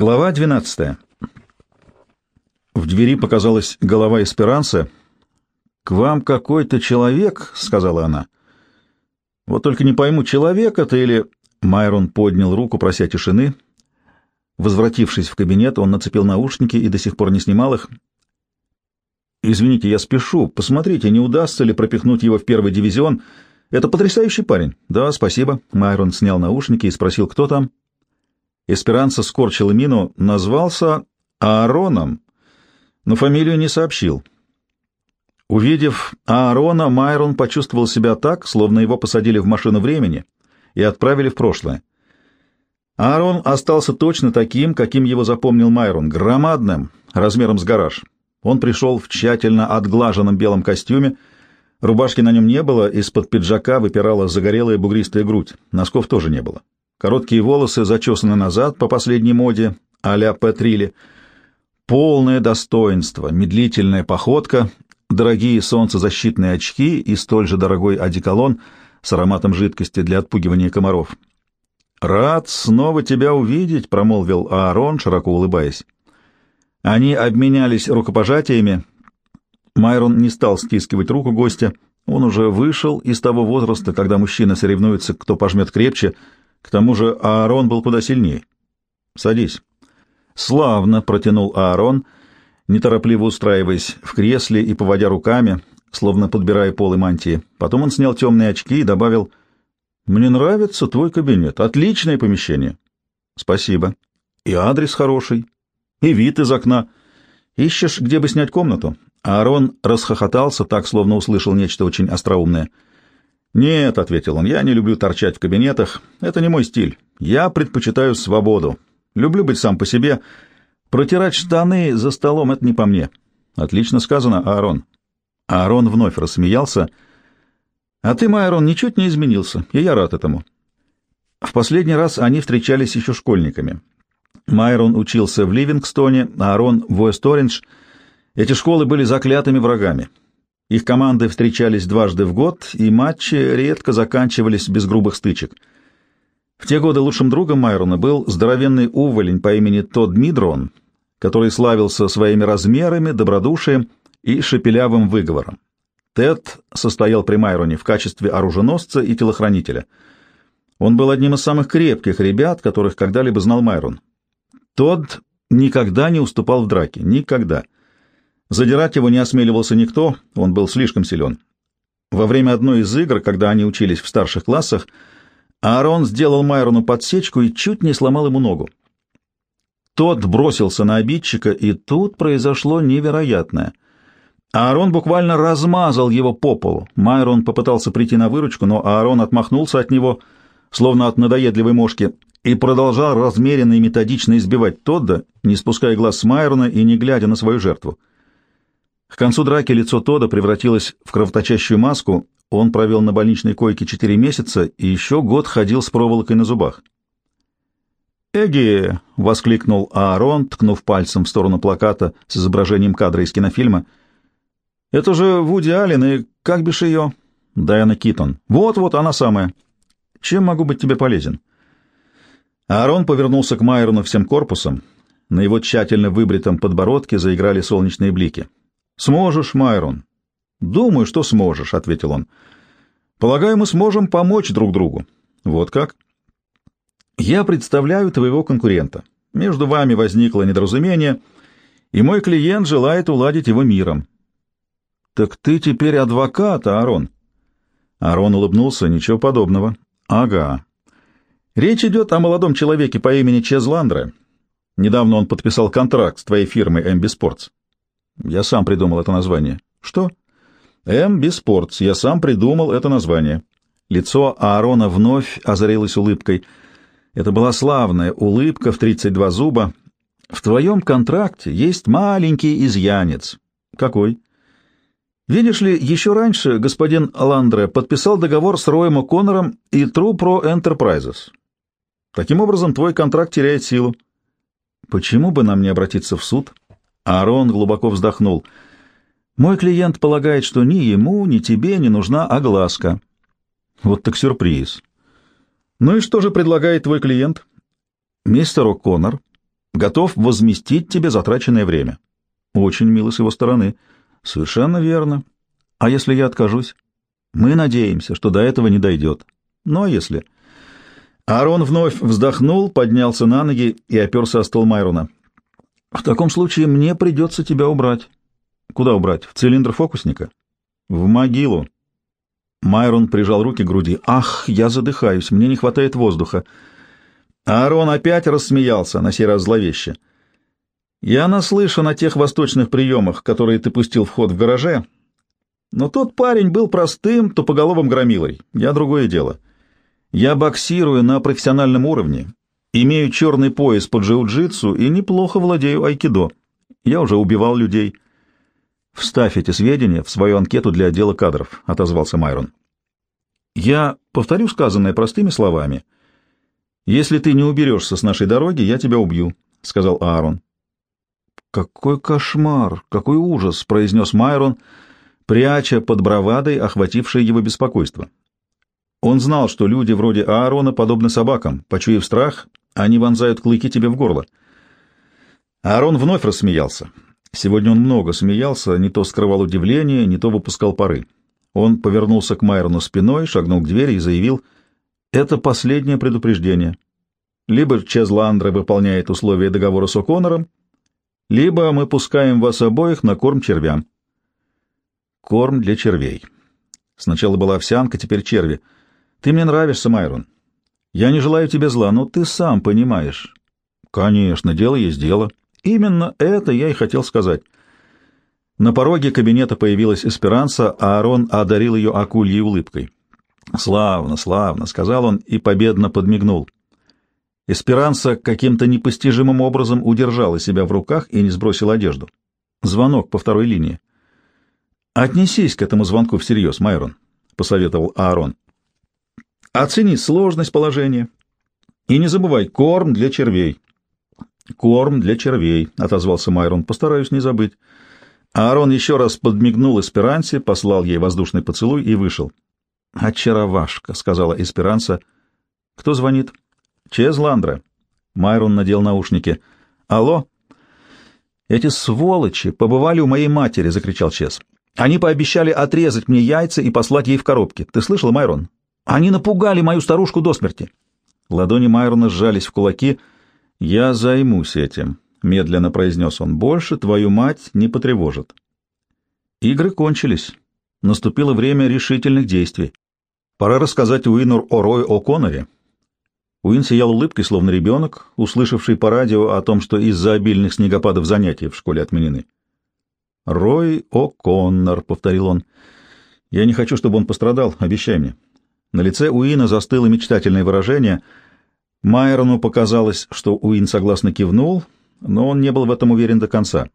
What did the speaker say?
Глава 12. В двери показалась голова Эсперанса. «К вам какой-то человек», — сказала она. «Вот только не пойму, человек это или...» Майрон поднял руку, прося тишины. Возвратившись в кабинет, он нацепил наушники и до сих пор не снимал их. «Извините, я спешу. Посмотрите, не удастся ли пропихнуть его в первый дивизион. Это потрясающий парень». «Да, спасибо». Майрон снял наушники и спросил, кто там. Эсперанца скорчил мину, назвался Аароном, но фамилию не сообщил. Увидев Аарона, Майрон почувствовал себя так, словно его посадили в машину времени и отправили в прошлое. Аарон остался точно таким, каким его запомнил Майрон, громадным, размером с гараж. Он пришел в тщательно отглаженном белом костюме, рубашки на нем не было, из-под пиджака выпирала загорелая бугристая грудь, носков тоже не было. Короткие волосы зачесаны назад по последней моде, а-ля Петрили. Полное достоинство, медлительная походка, дорогие солнцезащитные очки и столь же дорогой одеколон с ароматом жидкости для отпугивания комаров. «Рад снова тебя увидеть», — промолвил Аарон, широко улыбаясь. Они обменялись рукопожатиями. Майрон не стал стискивать руку гостя. Он уже вышел из того возраста, когда мужчины соревнуются, кто пожмет крепче — к тому же Аарон был куда сильнее. «Садись». «Славно», — протянул Аарон, неторопливо устраиваясь в кресле и поводя руками, словно подбирая полы мантии. Потом он снял темные очки и добавил, «Мне нравится твой кабинет. Отличное помещение». «Спасибо. И адрес хороший, и вид из окна. Ищешь, где бы снять комнату?» Аарон расхохотался, так, словно услышал нечто очень остроумное — «Нет», — ответил он, — «я не люблю торчать в кабинетах. Это не мой стиль. Я предпочитаю свободу. Люблю быть сам по себе. Протирать штаны за столом — это не по мне». «Отлично сказано, Аарон». Аарон вновь рассмеялся. «А ты, Майрон, ничуть не изменился, и я рад этому». В последний раз они встречались еще школьниками. Майрон учился в Ливингстоне, а Аарон — в Уэст-Ориндж. Эти школы были заклятыми врагами. Их команды встречались дважды в год, и матчи редко заканчивались без грубых стычек. В те годы лучшим другом Майрона был здоровенный уволень по имени Тодд Мидрон, который славился своими размерами, добродушием и шепелявым выговором. Тед состоял при Майроне в качестве оруженосца и телохранителя. Он был одним из самых крепких ребят, которых когда-либо знал Майрон. Тодд никогда не уступал в драке, никогда. Задирать его не осмеливался никто, он был слишком силен. Во время одной из игр, когда они учились в старших классах, Аарон сделал Майрону подсечку и чуть не сломал ему ногу. Тот бросился на обидчика, и тут произошло невероятное. Аарон буквально размазал его по полу. Майрон попытался прийти на выручку, но Аарон отмахнулся от него, словно от надоедливой мошки, и продолжал размеренно и методично избивать Тодда, не спуская глаз с Майрона и не глядя на свою жертву. К концу драки лицо Тода превратилось в кровоточащую маску, он провел на больничной койке четыре месяца и еще год ходил с проволокой на зубах. «Эгги!» — воскликнул Аарон, ткнув пальцем в сторону плаката с изображением кадра из кинофильма. «Это же Вуди Аллен и как бишь ее?» «Дайана Китон. Вот-вот, она самая. Чем могу быть тебе полезен?» Аарон повернулся к Майрону всем корпусом. На его тщательно выбритом подбородке заиграли солнечные блики. «Сможешь, Майрон?» «Думаю, что сможешь», — ответил он. «Полагаю, мы сможем помочь друг другу». «Вот как?» «Я представляю твоего конкурента. Между вами возникло недоразумение, и мой клиент желает уладить его миром». «Так ты теперь адвокат, Аарон?» Аарон улыбнулся. «Ничего подобного». «Ага. Речь идет о молодом человеке по имени Чез Ландре. Недавно он подписал контракт с твоей фирмой MB Sports. Я сам придумал это название. Что? М. Беспортс. Я сам придумал это название. Лицо Аарона вновь озарилось улыбкой. Это была славная улыбка в 32 зуба. В твоем контракте есть маленький изъянец. Какой? Видишь ли, еще раньше господин Ландре подписал договор с Роем О'Коннором и True Pro Enterprises. Таким образом, твой контракт теряет силу. Почему бы нам не обратиться в суд? — Аарон глубоко вздохнул. «Мой клиент полагает, что ни ему, ни тебе не нужна огласка». «Вот так сюрприз». «Ну и что же предлагает твой клиент?» «Мистер О'Коннор Готов возместить тебе затраченное время. Очень мило с его стороны. Совершенно верно. А если я откажусь? Мы надеемся, что до этого не дойдет. Но если... Аарон вновь вздохнул, поднялся на ноги и оперся о стол Майрона. В таком случае мне придется тебя убрать. Куда убрать? В цилиндр фокусника? В могилу. Майрон прижал руки к груди. Ах, я задыхаюсь, мне не хватает воздуха. Аарон опять рассмеялся, на сей раз зловеще. Я наслышан о тех восточных приемах, которые ты пустил в ход в гараже, но тот парень был простым, тупоголовым громилой. Я другое дело. Я боксирую на профессиональном уровне, имею черный пояс по джиу-джитсу и неплохо владею айкидо. Я уже убивал людей. Вставь эти сведения в свою анкету для отдела кадров, — отозвался Майрон. Я повторю сказанное простыми словами. Если ты не уберешься с нашей дороги, я тебя убью, — сказал Аарон. Какой кошмар, какой ужас, — произнес Майрон, пряча под бравадой охватившее его беспокойство. Он знал, что люди вроде Аарона подобны собакам. Почуяв страх, они вонзают клыки тебе в горло. Аарон вновь рассмеялся. Сегодня он много смеялся, не то скрывал удивление, не то выпускал пары. Он повернулся к Майрону спиной, шагнул к двери и заявил, «Это последнее предупреждение. Либо Чезландре выполняет условия договора с О'Коннором, либо мы пускаем вас обоих на корм червям». Корм для червей. Сначала была овсянка, теперь черви. Ты мне нравишься, Майрон. Я не желаю тебе зла, но ты сам понимаешь. Конечно, дело есть дело. Именно это я и хотел сказать. На пороге кабинета появилась Эсперанса, а Аарон одарил ее акульей улыбкой. «Славно, славно», — сказал он и победно подмигнул. Эсперанса каким-то непостижимым образом удержала себя в руках и не сбросила одежду. Звонок по второй линии. «Отнесись к этому звонку всерьез, Майрон», — посоветовал Аарон. «Оцени сложность положения и не забывай, корм для червей». «Корм для червей», — отозвался Майрон. «Постараюсь не забыть». Аарон еще раз подмигнул Эсперансе, послал ей воздушный поцелуй и вышел. «Очаровашка», — сказала Эсперанса. «Кто звонит?» «Чез Ландра». Майрон надел наушники. «Алло?» «Эти сволочи побывали у моей матери», — закричал Чез. «Они пообещали отрезать мне яйца и послать ей в коробке. Ты слышал, Майрон? Они напугали мою старушку до смерти». Ладони Майрона сжались в кулаки — «Я займусь этим», — медленно произнес он. «Больше твою мать не потревожит». Игры кончились. Наступило время решительных действий. Пора рассказать Уиннер о Рой О'Конноре. Уин сиял улыбкой, словно ребенок, услышавший по радио о том, что из-за обильных снегопадов занятия в школе отменены. «Рой О'Коннор», — повторил он. «Я не хочу, чтобы он пострадал, обещай мне». На лице Уина застыло мечтательное выражение — Майрону показалось, что Уин согласно кивнул, но он не был в этом уверен до конца.